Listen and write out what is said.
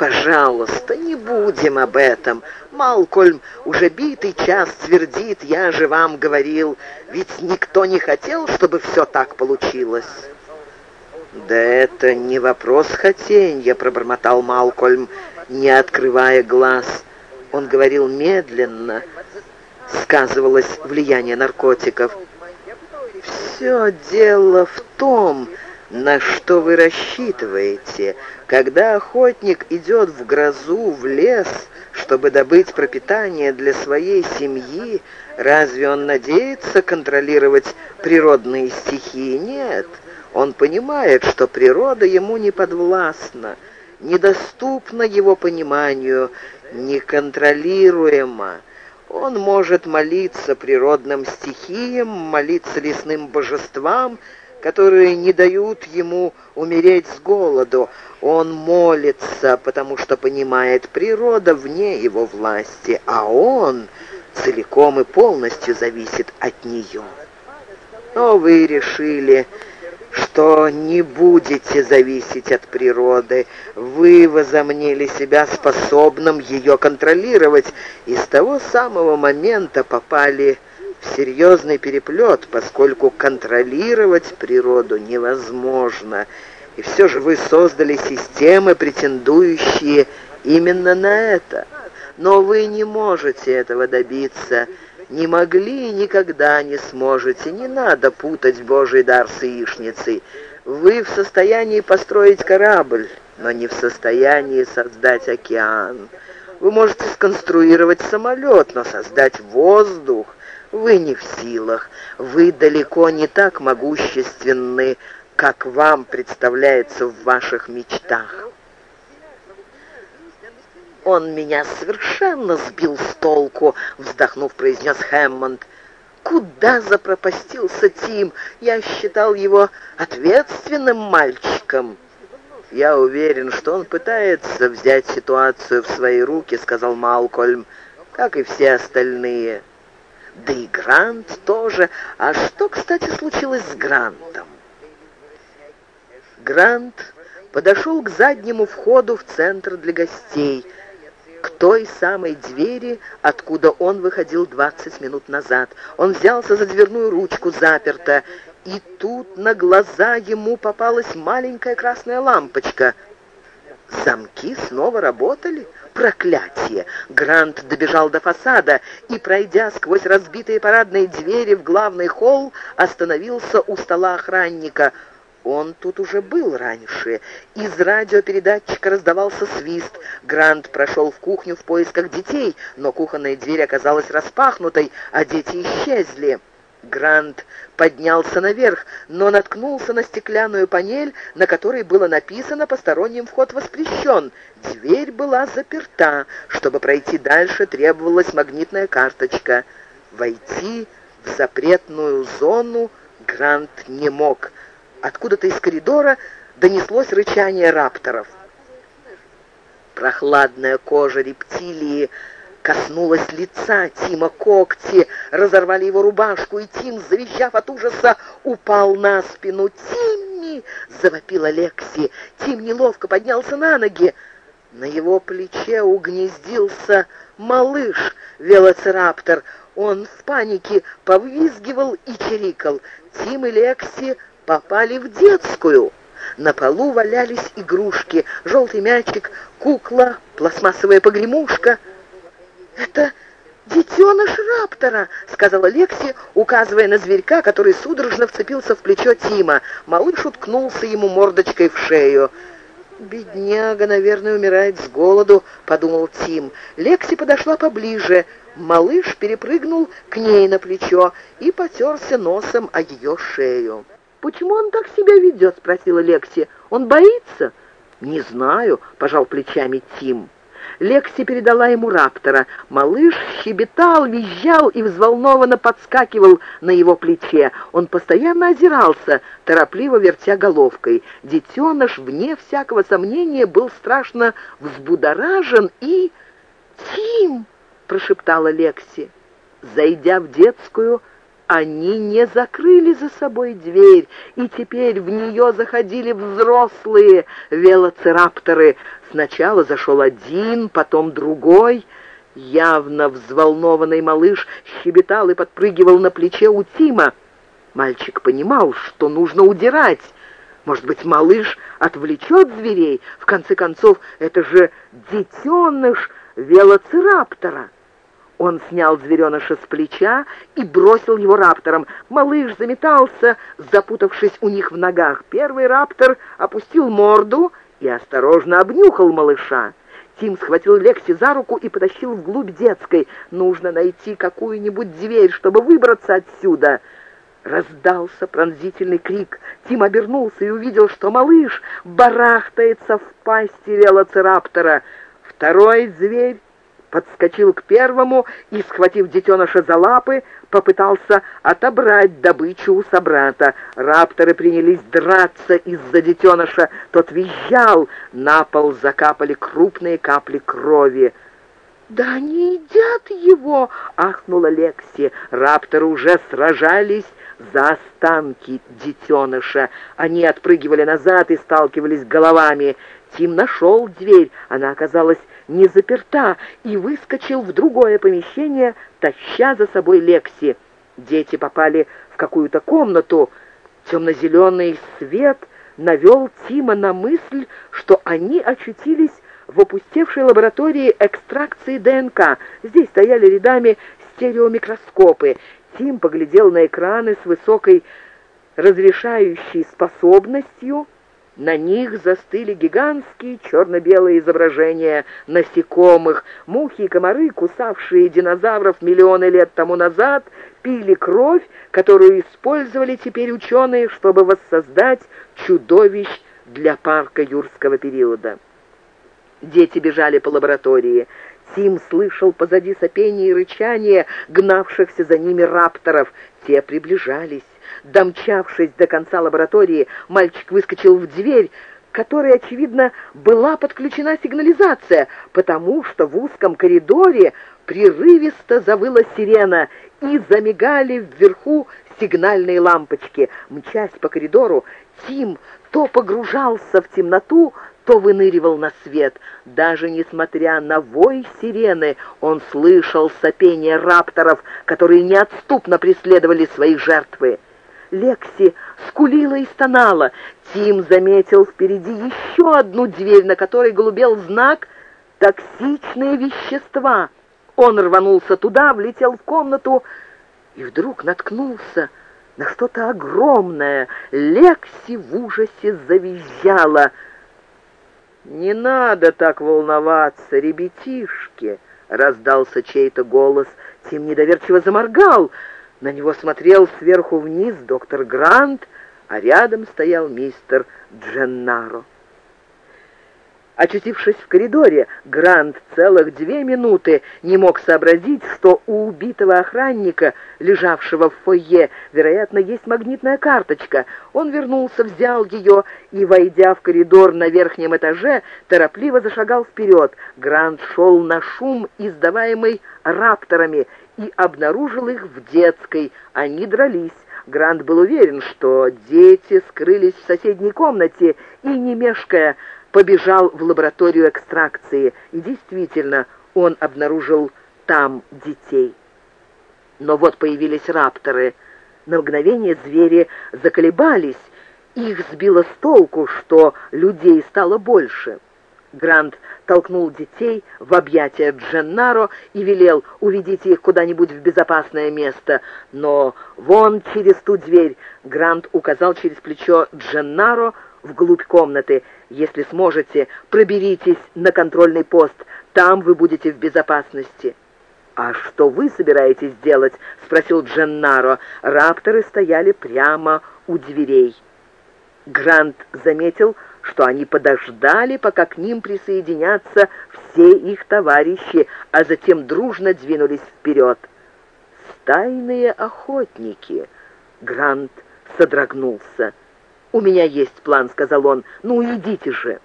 «Пожалуйста, не будем об этом. Малкольм уже битый час твердит, я же вам говорил, ведь никто не хотел, чтобы все так получилось». «Да это не вопрос хотенья», — пробормотал Малкольм, не открывая глаз. Он говорил медленно, сказывалось влияние наркотиков. «Все дело в том, на что вы рассчитываете. Когда охотник идет в грозу, в лес, чтобы добыть пропитание для своей семьи, разве он надеется контролировать природные стихии? Нет, он понимает, что природа ему не подвластна, недоступна его пониманию, неконтролируема. Он может молиться природным стихиям, молиться лесным божествам, которые не дают ему умереть с голоду. Он молится, потому что понимает, природа вне его власти, а он целиком и полностью зависит от нее. Но вы решили что не будете зависеть от природы. Вы возомнили себя способным ее контролировать, и с того самого момента попали серьезный переплет, поскольку контролировать природу невозможно. И все же вы создали системы, претендующие именно на это. Но вы не можете этого добиться, не могли и никогда не сможете. Не надо путать Божий дар с яичницей. Вы в состоянии построить корабль, но не в состоянии создать океан. Вы можете сконструировать самолет, но создать воздух вы не в силах. Вы далеко не так могущественны, как вам представляется в ваших мечтах. «Он меня совершенно сбил с толку», — вздохнув, произнес Хэммонд. «Куда запропастился Тим? Я считал его ответственным мальчиком». «Я уверен, что он пытается взять ситуацию в свои руки», — сказал Малкольм, — «как и все остальные». «Да и Грант тоже. А что, кстати, случилось с Грантом?» Грант подошел к заднему входу в центр для гостей — к той самой двери, откуда он выходил 20 минут назад. Он взялся за дверную ручку, заперта, и тут на глаза ему попалась маленькая красная лампочка. Замки снова работали? Проклятие! Грант добежал до фасада и, пройдя сквозь разбитые парадные двери в главный холл, остановился у стола охранника — он тут уже был раньше. Из радиопередатчика раздавался свист. Грант прошел в кухню в поисках детей, но кухонная дверь оказалась распахнутой, а дети исчезли. Грант поднялся наверх, но наткнулся на стеклянную панель, на которой было написано «Посторонним вход воспрещен». Дверь была заперта. Чтобы пройти дальше, требовалась магнитная карточка. Войти в запретную зону Грант не мог. Откуда-то из коридора донеслось рычание рапторов. Прохладная кожа рептилии коснулась лица Тима когти, разорвали его рубашку, и Тим, завизжав от ужаса, упал на спину. «Тимми!» — завопила Лекси. Тим неловко поднялся на ноги. На его плече угнездился малыш, велоцираптор. Он в панике повизгивал и чирикал. Тим и Лекси попали в детскую. На полу валялись игрушки, желтый мячик, кукла, пластмассовая погремушка. «Это детеныш Раптора», — сказала Лекси, указывая на зверька, который судорожно вцепился в плечо Тима. Малыш уткнулся ему мордочкой в шею. «Бедняга, наверное, умирает с голоду», — подумал Тим. Лекси подошла поближе. Малыш перепрыгнул к ней на плечо и потерся носом о ее шею. «Почему он так себя ведет?» — спросила Лекси. «Он боится?» «Не знаю», — пожал плечами Тим. Лекси передала ему раптора. Малыш щебетал, визжал и взволнованно подскакивал на его плече. Он постоянно озирался, торопливо вертя головкой. Детеныш, вне всякого сомнения, был страшно взбудоражен и... «Тим!» — прошептала Лекси. Зайдя в детскую, они не закрыли за собой дверь, и теперь в нее заходили взрослые велоцирапторы Сначала зашел один, потом другой. Явно взволнованный малыш щебетал и подпрыгивал на плече у Тима. Мальчик понимал, что нужно удирать. Может быть, малыш отвлечет зверей? В конце концов, это же детеныш велоцираптора. Он снял звереныша с плеча и бросил его раптором. Малыш заметался, запутавшись у них в ногах. Первый раптор опустил морду и осторожно обнюхал малыша. Тим схватил Лекси за руку и потащил вглубь детской. Нужно найти какую-нибудь дверь, чтобы выбраться отсюда. Раздался пронзительный крик. Тим обернулся и увидел, что малыш барахтается в пасти велоцираптора. Второй зверь подскочил к первому и, схватив детеныша за лапы, попытался отобрать добычу у собрата. Рапторы принялись драться из-за детеныша. Тот визжал, на пол закапали крупные капли крови. «Да они едят его!» — ахнула Лекси. Рапторы уже сражались за останки детеныша. Они отпрыгивали назад и сталкивались головами. Тим нашел дверь, она оказалась не заперта, и выскочил в другое помещение, таща за собой Лекси. Дети попали в какую-то комнату. Темно-зеленый свет навел Тима на мысль, что они очутились в опустевшей лаборатории экстракции ДНК. Здесь стояли рядами стереомикроскопы. Тим поглядел на экраны с высокой разрешающей способностью. На них застыли гигантские черно-белые изображения насекомых. Мухи и комары, кусавшие динозавров миллионы лет тому назад, пили кровь, которую использовали теперь ученые, чтобы воссоздать чудовищ для парка юрского периода. Дети бежали по лаборатории. Тим слышал позади сопение и рычание гнавшихся за ними рапторов. Те приближались. Домчавшись до конца лаборатории, мальчик выскочил в дверь, которой, очевидно, была подключена сигнализация, потому что в узком коридоре прерывисто завыла сирена и замигали вверху сигнальные лампочки. Мчась по коридору, Тим то погружался в темноту, то выныривал на свет. Даже несмотря на вой сирены, он слышал сопение рапторов, которые неотступно преследовали свои жертвы. Лекси скулила и стонала. Тим заметил впереди еще одну дверь, на которой голубел знак «Токсичные вещества». Он рванулся туда, влетел в комнату и вдруг наткнулся на что-то огромное. Лекси в ужасе завизжала. «Не надо так волноваться, ребятишки!» — раздался чей-то голос. Тим недоверчиво заморгал. На него смотрел сверху вниз доктор Грант, а рядом стоял мистер Дженнаро. Очутившись в коридоре, Грант целых две минуты не мог сообразить, что у убитого охранника, лежавшего в фойе, вероятно, есть магнитная карточка. Он вернулся, взял ее и, войдя в коридор на верхнем этаже, торопливо зашагал вперед. Грант шел на шум, издаваемый рапторами, и обнаружил их в детской. Они дрались. Грант был уверен, что дети скрылись в соседней комнате и, не мешкая, побежал в лабораторию экстракции, и действительно он обнаружил там детей. Но вот появились рапторы. На мгновение звери заколебались, их сбило с толку, что людей стало больше. Грант толкнул детей в объятия Дженнаро и велел уведите их куда-нибудь в безопасное место. Но вон через ту дверь Грант указал через плечо Дженнаро вглубь комнаты. Если сможете, проберитесь на контрольный пост. Там вы будете в безопасности». «А что вы собираетесь делать?» — спросил Дженнаро. Рапторы стояли прямо у дверей. Грант заметил, что они подождали, пока к ним присоединятся все их товарищи, а затем дружно двинулись вперед. «Стайные охотники!» Грант содрогнулся. «У меня есть план», — сказал он. «Ну, идите же».